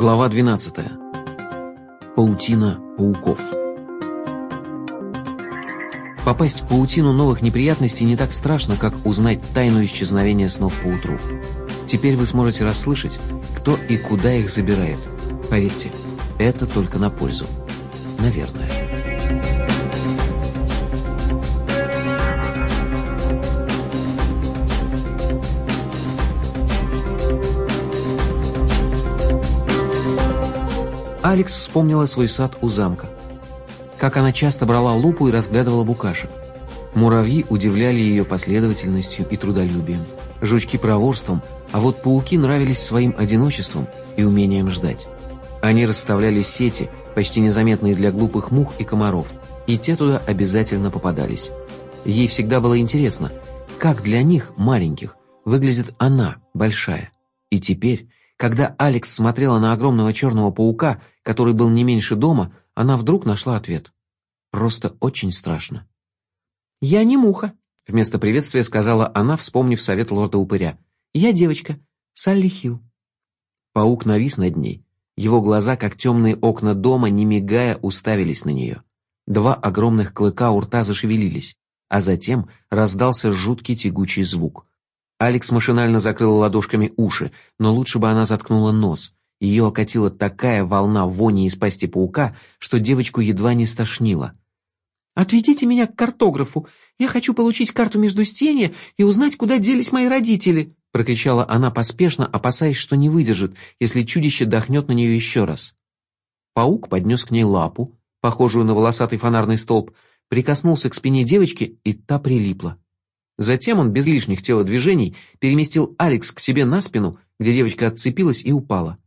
Глава 12. Паутина пауков. Попасть в паутину новых неприятностей не так страшно, как узнать тайну исчезновения снов поутру. Теперь вы сможете расслышать, кто и куда их забирает. Поверьте, это только на пользу. Наверное. Алекс вспомнила свой сад у замка. Как она часто брала лупу и разглядывала букашек. Муравьи удивляли ее последовательностью и трудолюбием, жучки проворством, а вот пауки нравились своим одиночеством и умением ждать. Они расставляли сети, почти незаметные для глупых мух и комаров, и те туда обязательно попадались. Ей всегда было интересно, как для них, маленьких, выглядит она, большая. И теперь, когда Алекс смотрела на огромного черного паука, который был не меньше дома, она вдруг нашла ответ. Просто очень страшно. «Я не муха», — вместо приветствия сказала она, вспомнив совет лорда-упыря. «Я девочка, Салли Хилл». Паук навис над ней. Его глаза, как темные окна дома, не мигая, уставились на нее. Два огромных клыка у рта зашевелились, а затем раздался жуткий тягучий звук. Алекс машинально закрыла ладошками уши, но лучше бы она заткнула нос. Ее окатила такая волна вони из пасти паука, что девочку едва не стошнило. «Отведите меня к картографу. Я хочу получить карту Междустенья и узнать, куда делись мои родители», прокричала она поспешно, опасаясь, что не выдержит, если чудище дохнет на нее еще раз. Паук поднес к ней лапу, похожую на волосатый фонарный столб, прикоснулся к спине девочки, и та прилипла. Затем он без лишних телодвижений переместил Алекс к себе на спину, где девочка отцепилась и упала.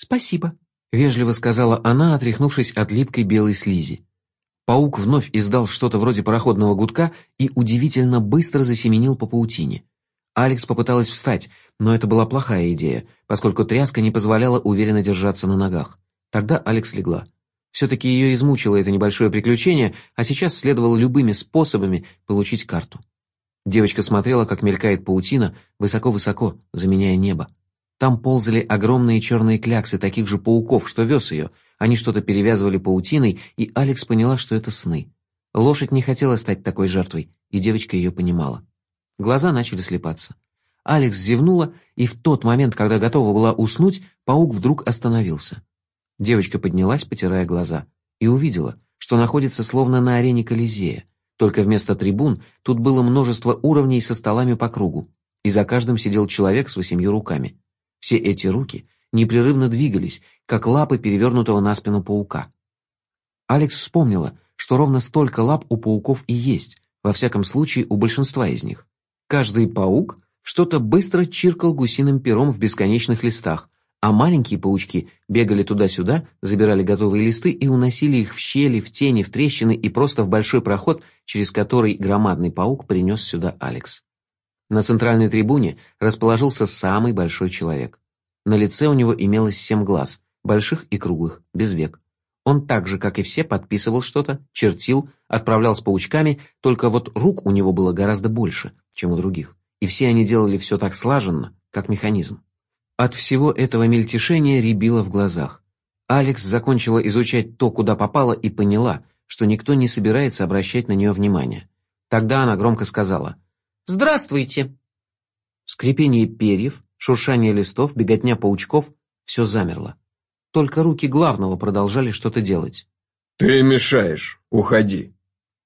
«Спасибо», — вежливо сказала она, отряхнувшись от липкой белой слизи. Паук вновь издал что-то вроде пароходного гудка и удивительно быстро засеменил по паутине. Алекс попыталась встать, но это была плохая идея, поскольку тряска не позволяла уверенно держаться на ногах. Тогда Алекс легла. Все-таки ее измучило это небольшое приключение, а сейчас следовало любыми способами получить карту. Девочка смотрела, как мелькает паутина, высоко-высоко, заменяя небо. Там ползали огромные черные кляксы таких же пауков, что вез ее. Они что-то перевязывали паутиной, и Алекс поняла, что это сны. Лошадь не хотела стать такой жертвой, и девочка ее понимала. Глаза начали слепаться. Алекс зевнула, и в тот момент, когда готова была уснуть, паук вдруг остановился. Девочка поднялась, потирая глаза, и увидела, что находится словно на арене Колизея. Только вместо трибун тут было множество уровней со столами по кругу, и за каждым сидел человек с восемью руками. Все эти руки непрерывно двигались, как лапы перевернутого на спину паука. Алекс вспомнила, что ровно столько лап у пауков и есть, во всяком случае у большинства из них. Каждый паук что-то быстро чиркал гусиным пером в бесконечных листах, а маленькие паучки бегали туда-сюда, забирали готовые листы и уносили их в щели, в тени, в трещины и просто в большой проход, через который громадный паук принес сюда Алекс. На центральной трибуне расположился самый большой человек. На лице у него имелось семь глаз, больших и круглых, без век. Он так же, как и все, подписывал что-то, чертил, отправлял с паучками, только вот рук у него было гораздо больше, чем у других. И все они делали все так слаженно, как механизм. От всего этого мельтешения рябило в глазах. Алекс закончила изучать то, куда попала, и поняла, что никто не собирается обращать на нее внимание. Тогда она громко сказала – «Здравствуйте!» Скрипение перьев, шуршание листов, беготня паучков — все замерло. Только руки главного продолжали что-то делать. «Ты мешаешь. Уходи!»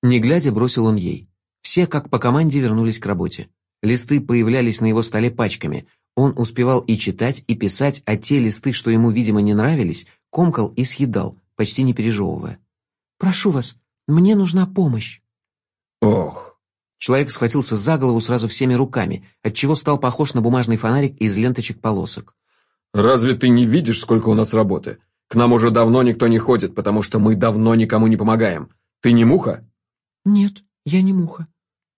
Не глядя, бросил он ей. Все, как по команде, вернулись к работе. Листы появлялись на его столе пачками. Он успевал и читать, и писать, а те листы, что ему, видимо, не нравились, комкал и съедал, почти не пережевывая. «Прошу вас, мне нужна помощь». «Ох, Человек схватился за голову сразу всеми руками, отчего стал похож на бумажный фонарик из ленточек полосок. «Разве ты не видишь, сколько у нас работы? К нам уже давно никто не ходит, потому что мы давно никому не помогаем. Ты не муха?» «Нет, я не муха».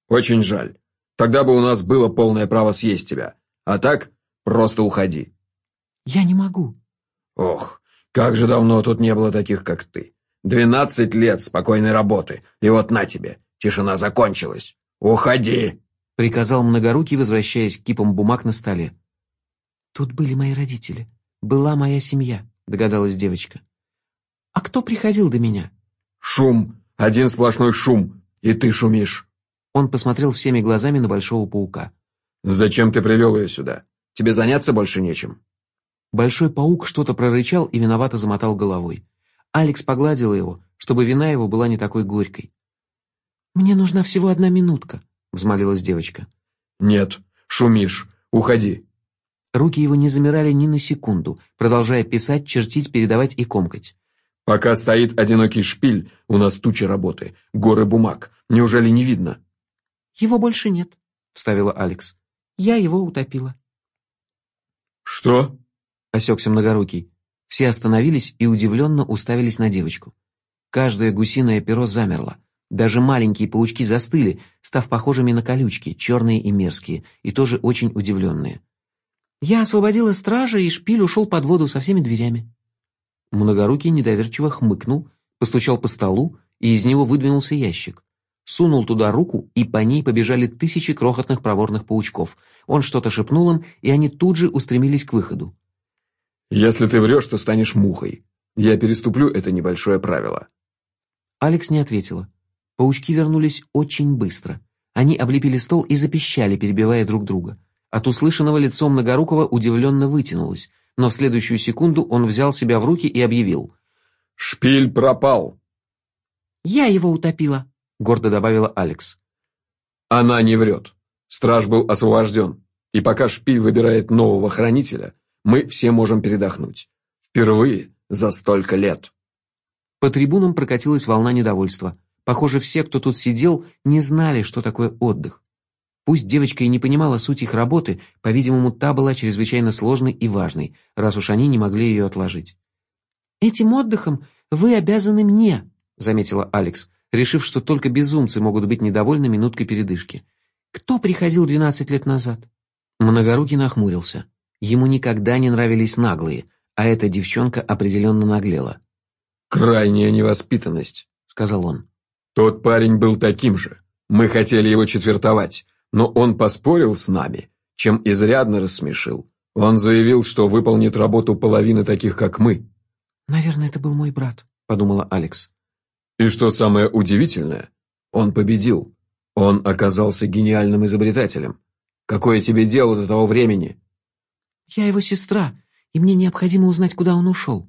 «Очень жаль. Тогда бы у нас было полное право съесть тебя. А так, просто уходи». «Я не могу». «Ох, как же давно тут не было таких, как ты. Двенадцать лет спокойной работы, и вот на тебе, тишина закончилась». «Уходи!» — приказал многорукий, возвращаясь к кипам бумаг на столе. «Тут были мои родители. Была моя семья», догадалась девочка. А кто приходил до меня? Шум, один сплошной шум, и ты шумишь. Он посмотрел всеми глазами на большого паука. Зачем ты привел ее сюда? Тебе заняться больше нечем. Большой паук что-то прорычал и виновато замотал головой. Алекс погладила его, чтобы вина его была не такой горькой. «Мне нужна всего одна минутка», — взмолилась девочка. «Нет, шумишь. Уходи». Руки его не замирали ни на секунду, продолжая писать, чертить, передавать и комкать. «Пока стоит одинокий шпиль, у нас туча работы, горы бумаг. Неужели не видно?» «Его больше нет», — вставила Алекс. «Я его утопила». «Что?» — осекся многорукий. Все остановились и удивленно уставились на девочку. Каждое гусиное перо замерло. Даже маленькие паучки застыли, став похожими на колючки, черные и мерзкие, и тоже очень удивленные. «Я освободила стража, и шпиль ушел под воду со всеми дверями». Многорукий недоверчиво хмыкнул, постучал по столу, и из него выдвинулся ящик. Сунул туда руку, и по ней побежали тысячи крохотных проворных паучков. Он что-то шепнул им, и они тут же устремились к выходу. «Если ты врешь, то станешь мухой. Я переступлю это небольшое правило». Алекс не ответила. Паучки вернулись очень быстро. Они облепили стол и запищали, перебивая друг друга. От услышанного лицо Многорукого удивленно вытянулось, но в следующую секунду он взял себя в руки и объявил. «Шпиль пропал!» «Я его утопила», — гордо добавила Алекс. «Она не врет. Страж был освобожден, и пока Шпиль выбирает нового хранителя, мы все можем передохнуть. Впервые за столько лет». По трибунам прокатилась волна недовольства. Похоже, все, кто тут сидел, не знали, что такое отдых. Пусть девочка и не понимала суть их работы, по-видимому, та была чрезвычайно сложной и важной, раз уж они не могли ее отложить. «Этим отдыхом вы обязаны мне», — заметила Алекс, решив, что только безумцы могут быть недовольны минуткой передышки. «Кто приходил двенадцать лет назад?» Многорукий нахмурился. Ему никогда не нравились наглые, а эта девчонка определенно наглела. «Крайняя невоспитанность», — сказал он. Тот парень был таким же. Мы хотели его четвертовать, но он поспорил с нами, чем изрядно рассмешил. Он заявил, что выполнит работу половины таких, как мы. «Наверное, это был мой брат», — подумала Алекс. И что самое удивительное, он победил. Он оказался гениальным изобретателем. Какое тебе дело до того времени? Я его сестра, и мне необходимо узнать, куда он ушел.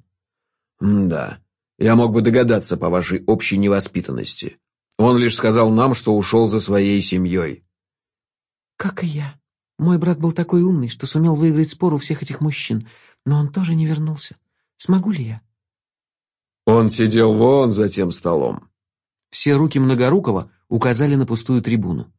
М да. Я мог бы догадаться по вашей общей невоспитанности. Он лишь сказал нам, что ушел за своей семьей. Как и я. Мой брат был такой умный, что сумел выиграть спор у всех этих мужчин, но он тоже не вернулся. Смогу ли я? Он сидел вон за тем столом. Все руки Многорукова указали на пустую трибуну.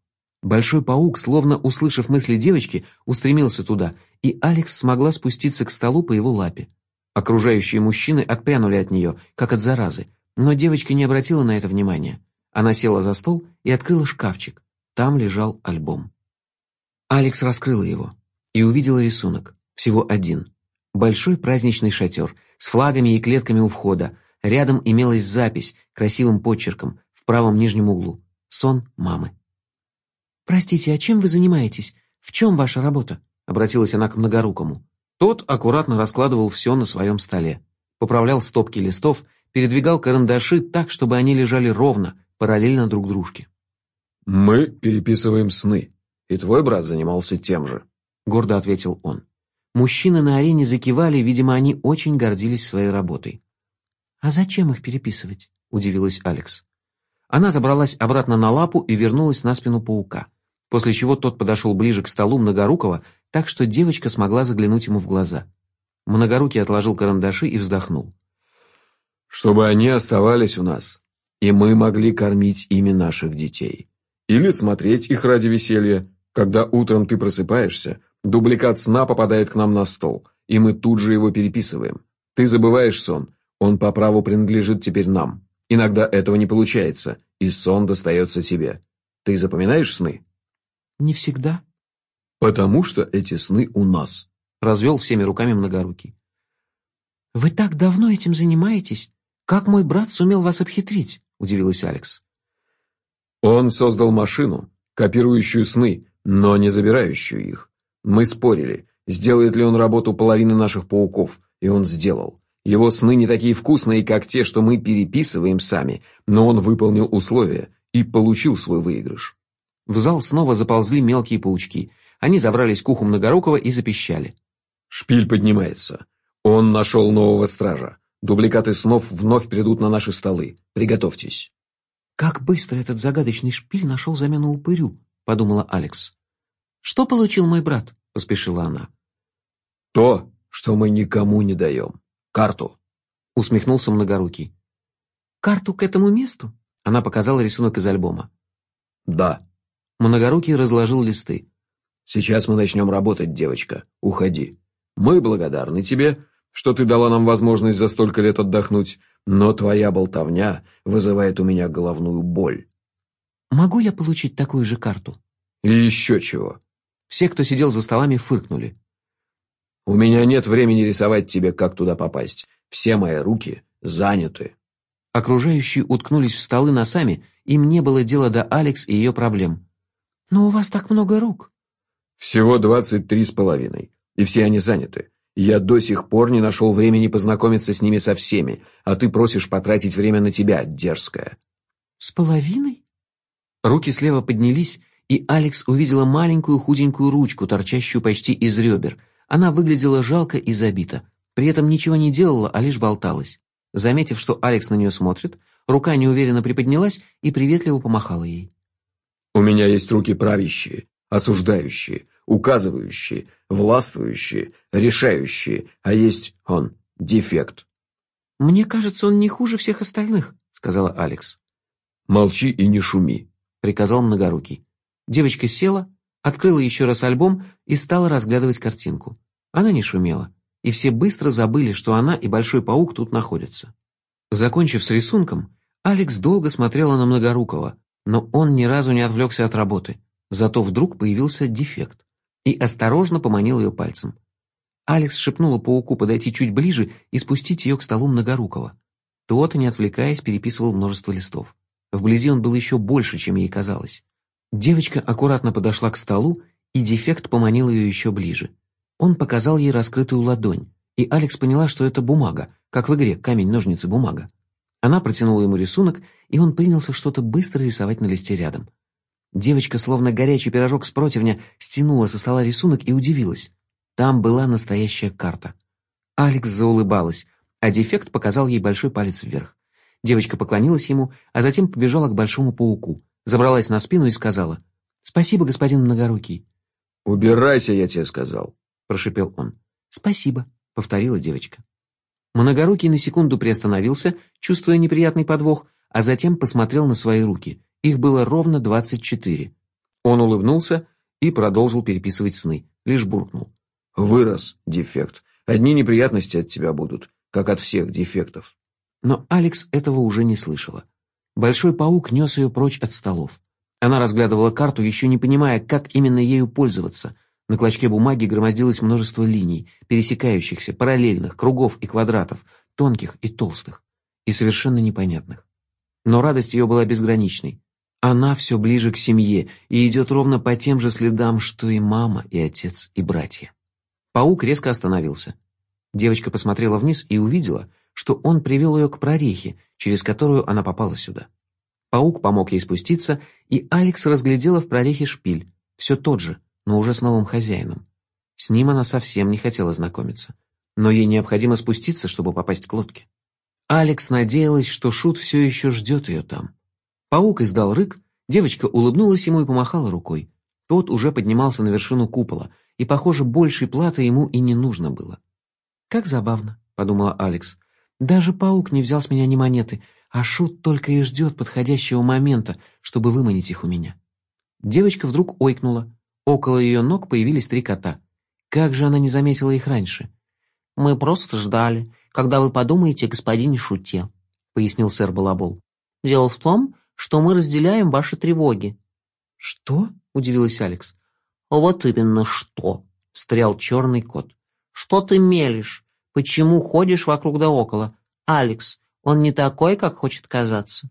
Большой паук, словно услышав мысли девочки, устремился туда, и Алекс смогла спуститься к столу по его лапе. Окружающие мужчины отпрянули от нее, как от заразы, но девочка не обратила на это внимания. Она села за стол и открыла шкафчик. Там лежал альбом. Алекс раскрыла его и увидела рисунок, всего один. Большой праздничный шатер с флагами и клетками у входа. Рядом имелась запись красивым почерком в правом нижнем углу. Сон мамы. «Простите, а чем вы занимаетесь? В чем ваша работа?» Обратилась она к многорукому. Тот аккуратно раскладывал все на своем столе. Поправлял стопки листов, передвигал карандаши так, чтобы они лежали ровно, параллельно друг дружке. «Мы переписываем сны, и твой брат занимался тем же», — гордо ответил он. Мужчины на арене закивали, видимо, они очень гордились своей работой. «А зачем их переписывать?» — удивилась Алекс. Она забралась обратно на лапу и вернулась на спину паука, после чего тот подошел ближе к столу Многорукого так что девочка смогла заглянуть ему в глаза. Многорукий отложил карандаши и вздохнул. «Чтобы они оставались у нас, и мы могли кормить ими наших детей. Или смотреть их ради веселья. Когда утром ты просыпаешься, дубликат сна попадает к нам на стол, и мы тут же его переписываем. Ты забываешь сон, он по праву принадлежит теперь нам. Иногда этого не получается, и сон достается тебе. Ты запоминаешь сны?» «Не всегда», «Потому что эти сны у нас», — развел всеми руками многорукий. «Вы так давно этим занимаетесь? Как мой брат сумел вас обхитрить?» — удивилась Алекс. «Он создал машину, копирующую сны, но не забирающую их. Мы спорили, сделает ли он работу половины наших пауков, и он сделал. Его сны не такие вкусные, как те, что мы переписываем сами, но он выполнил условия и получил свой выигрыш. В зал снова заползли мелкие паучки. Они забрались к уху Многорукова и запищали. Шпиль поднимается. Он нашел нового стража. Дубликаты снов вновь придут на наши столы. Приготовьтесь. Как быстро этот загадочный шпиль нашел замену упырю, подумала Алекс. Что получил мой брат? поспешила она. То, что мы никому не даем. Карту. Усмехнулся Многорукий. Карту к этому месту? Она показала рисунок из альбома. Да. Многорукий разложил листы. Сейчас мы начнем работать, девочка. Уходи. Мы благодарны тебе, что ты дала нам возможность за столько лет отдохнуть, но твоя болтовня вызывает у меня головную боль. Могу я получить такую же карту? И еще чего. Все, кто сидел за столами, фыркнули. У меня нет времени рисовать тебе, как туда попасть. Все мои руки заняты. Окружающие уткнулись в столы носами, им не было дела до Алекс и ее проблем. «Но у вас так много рук». «Всего двадцать три с половиной, и все они заняты. Я до сих пор не нашел времени познакомиться с ними со всеми, а ты просишь потратить время на тебя, дерзкая». «С половиной?» Руки слева поднялись, и Алекс увидела маленькую худенькую ручку, торчащую почти из ребер. Она выглядела жалко и забита. При этом ничего не делала, а лишь болталась. Заметив, что Алекс на нее смотрит, рука неуверенно приподнялась и приветливо помахала ей. У меня есть руки правящие, осуждающие, указывающие, властвующие, решающие, а есть он, дефект. «Мне кажется, он не хуже всех остальных», — сказала Алекс. «Молчи и не шуми», — приказал Многорукий. Девочка села, открыла еще раз альбом и стала разглядывать картинку. Она не шумела, и все быстро забыли, что она и Большой Паук тут находятся. Закончив с рисунком, Алекс долго смотрела на Многорукого, но он ни разу не отвлекся от работы. Зато вдруг появился дефект и осторожно поманил ее пальцем. Алекс шепнула пауку подойти чуть ближе и спустить ее к столу Многорукого. Тот, не отвлекаясь, переписывал множество листов. Вблизи он был еще больше, чем ей казалось. Девочка аккуратно подошла к столу, и дефект поманил ее еще ближе. Он показал ей раскрытую ладонь, и Алекс поняла, что это бумага, как в игре «Камень-ножницы-бумага». Она протянула ему рисунок, и он принялся что-то быстро рисовать на листе рядом. Девочка, словно горячий пирожок с противня, стянула со стола рисунок и удивилась. Там была настоящая карта. Алекс заулыбалась, а дефект показал ей большой палец вверх. Девочка поклонилась ему, а затем побежала к большому пауку, забралась на спину и сказала «Спасибо, господин Многорукий». «Убирайся, я тебе сказал», — прошипел он. «Спасибо», — повторила девочка. Многорукий на секунду приостановился, чувствуя неприятный подвох, а затем посмотрел на свои руки. Их было ровно двадцать четыре. Он улыбнулся и продолжил переписывать сны, лишь буркнул. «Вырос, дефект. Одни неприятности от тебя будут, как от всех дефектов». Но Алекс этого уже не слышала. Большой паук нес ее прочь от столов. Она разглядывала карту, еще не понимая, как именно ею пользоваться — на клочке бумаги громоздилось множество линий, пересекающихся, параллельных, кругов и квадратов, тонких и толстых, и совершенно непонятных. Но радость ее была безграничной. Она все ближе к семье и идет ровно по тем же следам, что и мама, и отец, и братья. Паук резко остановился. Девочка посмотрела вниз и увидела, что он привел ее к прорехе, через которую она попала сюда. Паук помог ей спуститься, и Алекс разглядела в прорехе шпиль, все тот же, но уже с новым хозяином. С ним она совсем не хотела знакомиться. Но ей необходимо спуститься, чтобы попасть к лодке. Алекс надеялась, что Шут все еще ждет ее там. Паук издал рык, девочка улыбнулась ему и помахала рукой. Тот уже поднимался на вершину купола, и, похоже, большей платы ему и не нужно было. «Как забавно», — подумала Алекс. «Даже паук не взял с меня ни монеты, а Шут только и ждет подходящего момента, чтобы выманить их у меня». Девочка вдруг ойкнула, Около ее ног появились три кота. Как же она не заметила их раньше? «Мы просто ждали, когда вы подумаете о господине Шуте», — пояснил сэр Балабол. «Дело в том, что мы разделяем ваши тревоги». «Что?» — удивилась Алекс. «Вот именно что», — встрял черный кот. «Что ты мелешь? Почему ходишь вокруг да около? Алекс, он не такой, как хочет казаться».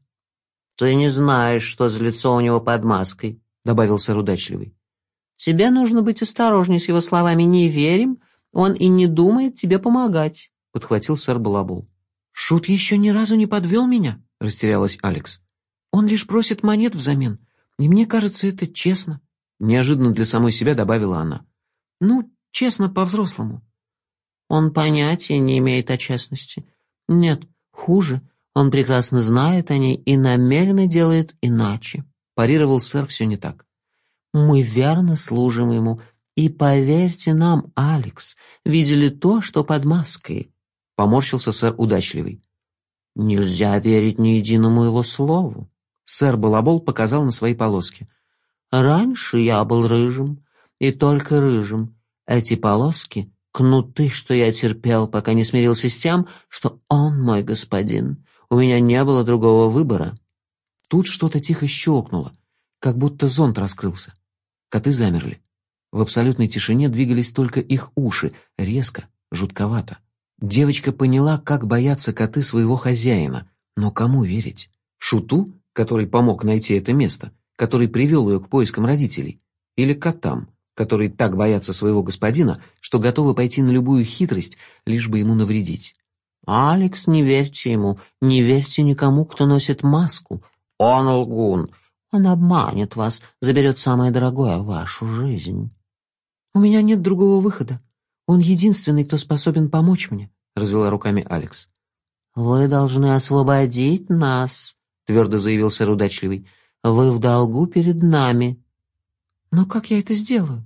«Ты не знаешь, что за лицо у него под маской», — добавил сэр удачливый. Тебе нужно быть осторожней с его словами. Не верим, он и не думает тебе помогать», — подхватил сэр Балабол. «Шут еще ни разу не подвел меня», — растерялась Алекс. «Он лишь просит монет взамен, и мне кажется, это честно», — неожиданно для самой себя добавила она. «Ну, честно по-взрослому». «Он понятия не имеет о честности. Нет, хуже, он прекрасно знает о ней и намеренно делает иначе», — парировал сэр все не так. «Мы верно служим ему, и поверьте нам, Алекс, видели то, что под маской». Поморщился сэр удачливый. «Нельзя верить ни единому его слову». Сэр Балабол показал на свои полоски. «Раньше я был рыжим, и только рыжим. Эти полоски — кнуты, что я терпел, пока не смирился с тем, что он мой господин. У меня не было другого выбора». Тут что-то тихо щелкнуло, как будто зонт раскрылся. Коты замерли. В абсолютной тишине двигались только их уши, резко, жутковато. Девочка поняла, как боятся коты своего хозяина, но кому верить? Шуту, который помог найти это место, который привел ее к поискам родителей? Или котам, которые так боятся своего господина, что готовы пойти на любую хитрость, лишь бы ему навредить? «Алекс, не верьте ему, не верьте никому, кто носит маску. Он лгун. Он обманет вас, заберет самое дорогое — вашу жизнь». «У меня нет другого выхода. Он единственный, кто способен помочь мне», — развела руками Алекс. «Вы должны освободить нас», — твердо заявил сэр удачливый. «Вы в долгу перед нами». «Но как я это сделаю?»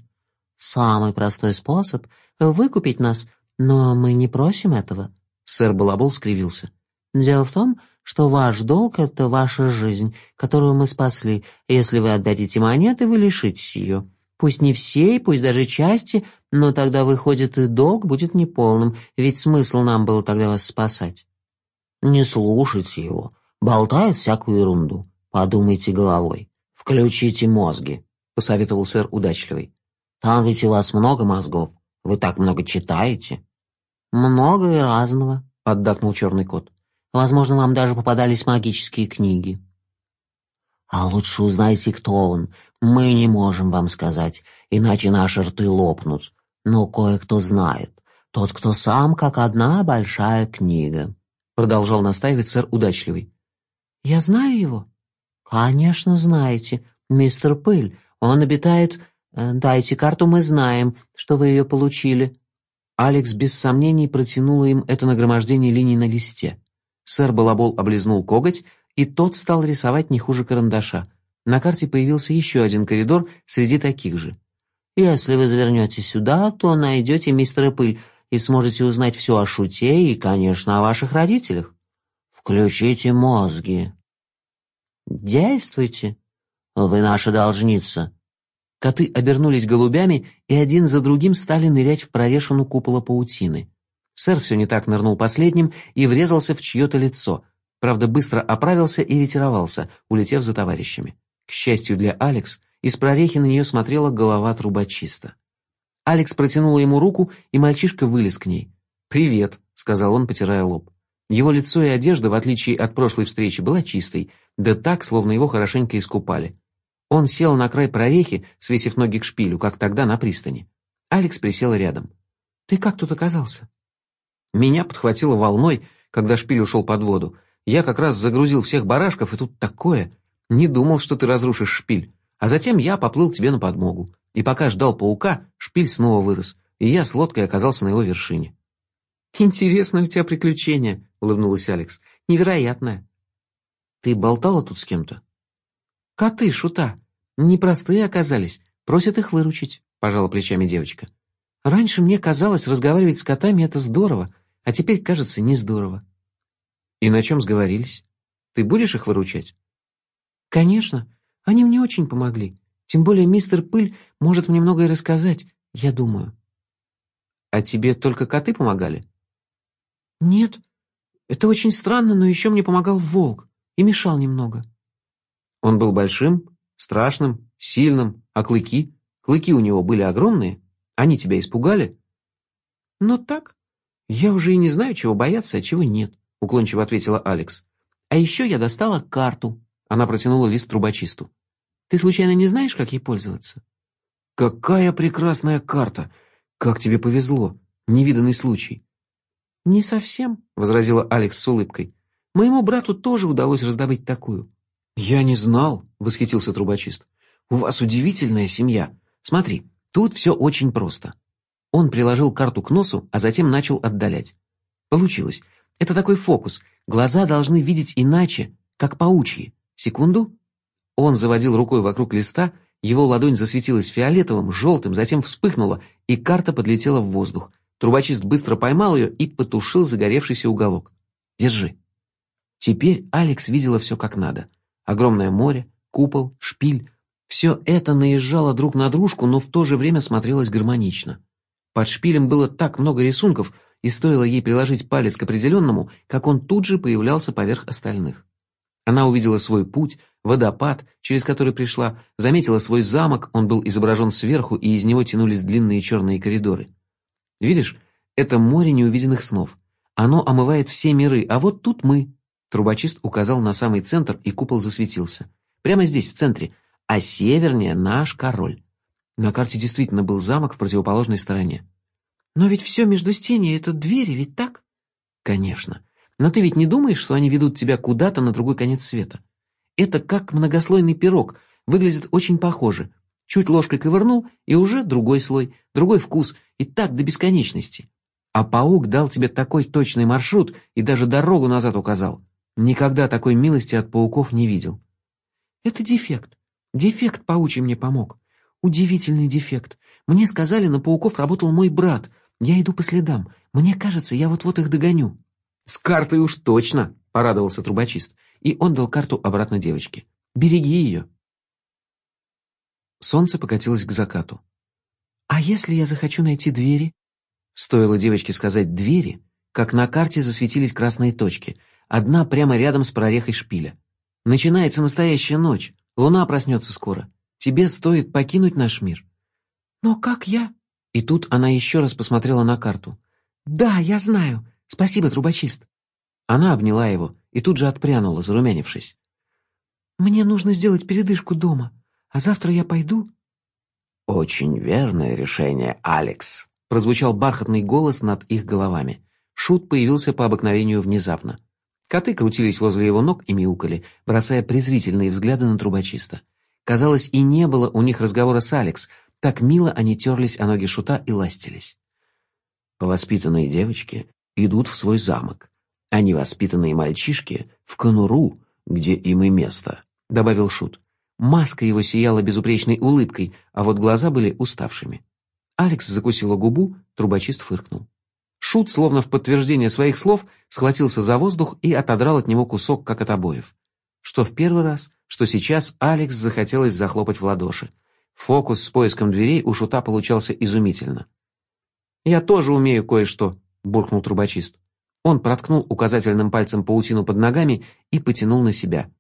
«Самый простой способ — выкупить нас, но мы не просим этого». Сэр Балабол скривился. «Дело в том, что ваш долг — это ваша жизнь, которую мы спасли. Если вы отдадите монеты, вы лишитесь ее. Пусть не всей, пусть даже части, но тогда, выходит, и долг будет неполным, ведь смысл нам было тогда вас спасать. Не слушайте его, болтает всякую ерунду. Подумайте головой, включите мозги, посоветовал сэр удачливый. Там ведь у вас много мозгов, вы так много читаете. Много и разного, поддакнул черный кот. Возможно, вам даже попадались магические книги. А лучше узнайте, кто он. Мы не можем вам сказать, иначе наши рты лопнут. Но кое-кто знает. Тот, кто сам, как одна большая книга. Продолжал настаивать сэр удачливый. Я знаю его? Конечно, знаете. Мистер Пыль. Он обитает... Э, дайте карту, мы знаем, что вы ее получили. Алекс без сомнений протянула им это нагромождение линий на листе. Сэр Балабол облизнул коготь, и тот стал рисовать не хуже карандаша. На карте появился еще один коридор среди таких же. Если вы завернете сюда, то найдете мистера Пыль и сможете узнать все о Шуте и, конечно, о ваших родителях. Включите мозги. Действуйте. Вы наша должница. Коты обернулись голубями и один за другим стали нырять в прорешину купола паутины. Сэр все не так нырнул последним и врезался в чье-то лицо. Правда, быстро оправился и ретировался, улетев за товарищами. К счастью для Алекс, из прорехи на нее смотрела голова трубочиста. Алекс протянула ему руку, и мальчишка вылез к ней. «Привет», — сказал он, потирая лоб. Его лицо и одежда, в отличие от прошлой встречи, была чистой, да так, словно его хорошенько искупали. Он сел на край прорехи, свесив ноги к шпилю, как тогда на пристани. Алекс присела рядом. «Ты как тут оказался?» Меня подхватило волной, когда шпиль ушел под воду. Я как раз загрузил всех барашков, и тут такое. Не думал, что ты разрушишь шпиль. А затем я поплыл тебе на подмогу. И пока ждал паука, шпиль снова вырос, и я с лодкой оказался на его вершине. «Интересное у тебя приключение», — улыбнулась Алекс. «Невероятное». «Ты болтала тут с кем-то?» «Коты, шута. Непростые оказались. Просят их выручить», — пожала плечами девочка. «Раньше мне казалось, разговаривать с котами — это здорово, а теперь, кажется, не здорово». «И на чем сговорились? Ты будешь их выручать?» «Конечно. Они мне очень помогли. Тем более мистер Пыль может мне многое рассказать, я думаю». «А тебе только коты помогали?» «Нет. Это очень странно, но еще мне помогал волк и мешал немного». «Он был большим, страшным, сильным, а клыки? Клыки у него были огромные? Они тебя испугали?» «Ну так. Я уже и не знаю, чего бояться, а чего нет», — уклончиво ответила Алекс. «А еще я достала карту». Она протянула лист трубочисту. «Ты случайно не знаешь, как ей пользоваться?» «Какая прекрасная карта! Как тебе повезло! Невиданный случай!» «Не совсем», — возразила Алекс с улыбкой. «Моему брату тоже удалось раздобыть такую». «Я не знал», — восхитился трубочист. «У вас удивительная семья. Смотри, тут все очень просто». Он приложил карту к носу, а затем начал отдалять. Получилось. Это такой фокус. Глаза должны видеть иначе, как паучьи. Секунду. Он заводил рукой вокруг листа, его ладонь засветилась фиолетовым, желтым, затем вспыхнула, и карта подлетела в воздух. Трубочист быстро поймал ее и потушил загоревшийся уголок. «Держи». Теперь Алекс видела все как надо. Огромное море, купол, шпиль. Все это наезжало друг на дружку, но в то же время смотрелось гармонично. Под шпилем было так много рисунков, и стоило ей приложить палец к определенному, как он тут же появлялся поверх остальных. Она увидела свой путь, водопад, через который пришла, заметила свой замок, он был изображен сверху, и из него тянулись длинные черные коридоры. Видишь, это море неувиденных снов. Оно омывает все миры, а вот тут мы. Трубочист указал на самый центр, и купол засветился. Прямо здесь, в центре. А севернее наш король. На карте действительно был замок в противоположной стороне. Но ведь все между стеней — это двери, ведь так? Конечно. Но ты ведь не думаешь, что они ведут тебя куда-то на другой конец света? Это как многослойный пирог, выглядит очень похоже. Чуть ложкой ковырнул, и уже другой слой, другой вкус, и так до бесконечности. А паук дал тебе такой точный маршрут и даже дорогу назад указал. Никогда такой милости от пауков не видел. Это дефект. Дефект паучий мне помог. Удивительный дефект. Мне сказали, на пауков работал мой брат. Я иду по следам. Мне кажется, я вот-вот их догоню. С картой уж точно, порадовался трубочист. И он дал карту обратно девочке. Береги ее. Солнце покатилось к закату. «А если я захочу найти двери?» Стоило девочке сказать «двери», как на карте засветились красные точки, одна прямо рядом с прорехой шпиля. «Начинается настоящая ночь, луна проснется скоро. Тебе стоит покинуть наш мир». «Но как я?» И тут она еще раз посмотрела на карту. «Да, я знаю. Спасибо, трубочист». Она обняла его и тут же отпрянула, зарумянившись. «Мне нужно сделать передышку дома, а завтра я пойду...» «Очень верное решение, Алекс», — прозвучал бархатный голос над их головами. Шут появился по обыкновению внезапно. Коты крутились возле его ног и мяукали, бросая презрительные взгляды на трубочиста. Казалось, и не было у них разговора с Алекс, так мило они терлись о ноги Шута и ластились. Воспитанные девочки идут в свой замок, а невоспитанные мальчишки — в конуру, где им и место, — добавил Шут. Маска его сияла безупречной улыбкой, а вот глаза были уставшими. Алекс закусила губу, трубочист фыркнул. Шут, словно в подтверждение своих слов, схватился за воздух и отодрал от него кусок, как от обоев. Что в первый раз, что сейчас Алекс захотелось захлопать в ладоши. Фокус с поиском дверей у Шута получался изумительно. «Я тоже умею кое-что», — буркнул трубочист. Он проткнул указательным пальцем паутину под ногами и потянул на себя.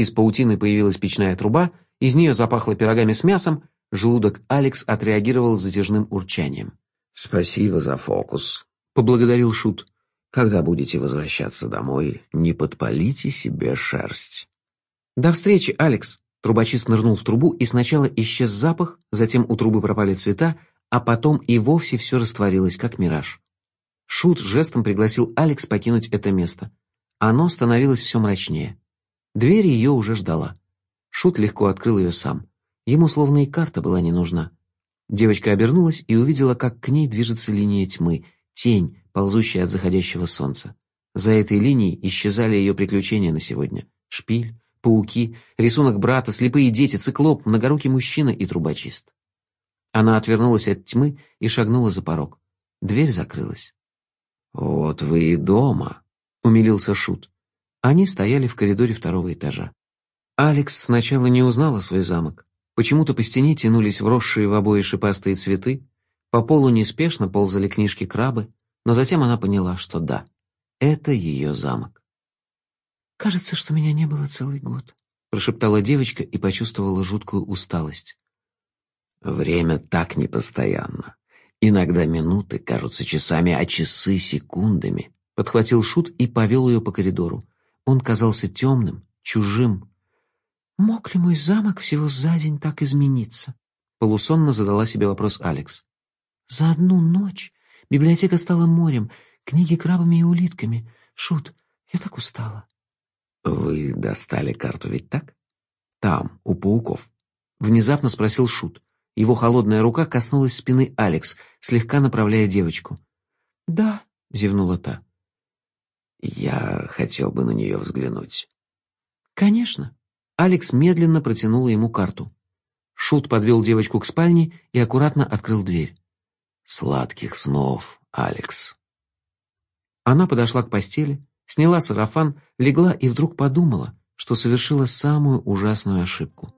Из паутины появилась печная труба, из нее запахло пирогами с мясом, желудок Алекс отреагировал затяжным урчанием. «Спасибо за фокус», — поблагодарил Шут. «Когда будете возвращаться домой, не подпалите себе шерсть». «До встречи, Алекс!» Трубочист нырнул в трубу, и сначала исчез запах, затем у трубы пропали цвета, а потом и вовсе все растворилось, как мираж. Шут жестом пригласил Алекс покинуть это место. Оно становилось все мрачнее. Дверь ее уже ждала. Шут легко открыл ее сам. Ему словно и карта была не нужна. Девочка обернулась и увидела, как к ней движется линия тьмы, тень, ползущая от заходящего солнца. За этой линией исчезали ее приключения на сегодня. Шпиль, пауки, рисунок брата, слепые дети, циклоп, многорукий мужчина и трубочист. Она отвернулась от тьмы и шагнула за порог. Дверь закрылась. «Вот вы и дома», — умилился Шут. Они стояли в коридоре второго этажа. Алекс сначала не узнала свой замок. Почему-то по стене тянулись вросшие в обои шипастые цветы, по полу неспешно ползали книжки-крабы, но затем она поняла, что да, это ее замок. «Кажется, что меня не было целый год», — прошептала девочка и почувствовала жуткую усталость. «Время так непостоянно. Иногда минуты кажутся часами, а часы — секундами», — подхватил Шут и повел ее по коридору. Он казался темным, чужим. «Мог ли мой замок всего за день так измениться?» Полусонно задала себе вопрос Алекс. «За одну ночь библиотека стала морем, книги крабами и улитками. Шут, я так устала». «Вы достали карту ведь так?» «Там, у пауков». Внезапно спросил Шут. Его холодная рука коснулась спины Алекс, слегка направляя девочку. «Да», — зевнула та. «Я хотел бы на нее взглянуть». «Конечно». Алекс медленно протянула ему карту. Шут подвел девочку к спальне и аккуратно открыл дверь. «Сладких снов, Алекс». Она подошла к постели, сняла сарафан, легла и вдруг подумала, что совершила самую ужасную ошибку.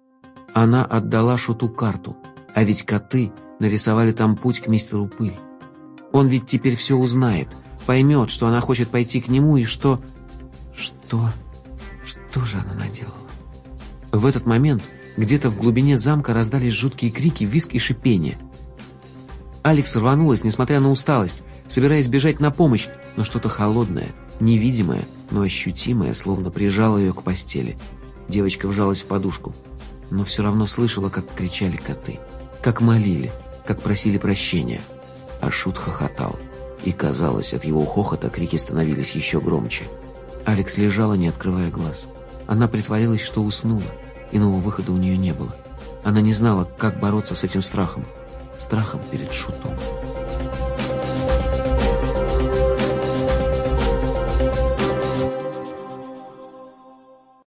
Она отдала Шуту карту, а ведь коты нарисовали там путь к мистеру Пыль. Он ведь теперь все узнает, поймет, что она хочет пойти к нему и что... Что... Что же она наделала? В этот момент где-то в глубине замка раздались жуткие крики, визг и шипение. Алекс рванулась, несмотря на усталость, собираясь бежать на помощь, но что-то холодное, невидимое, но ощутимое, словно прижало ее к постели. Девочка вжалась в подушку, но все равно слышала, как кричали коты, как молили, как просили прощения. А Шут хохотал, и, казалось, от его хохота крики становились еще громче. Алекс лежала, не открывая глаз. Она притворилась, что уснула, иного выхода у нее не было. Она не знала, как бороться с этим страхом. Страхом перед Шутом.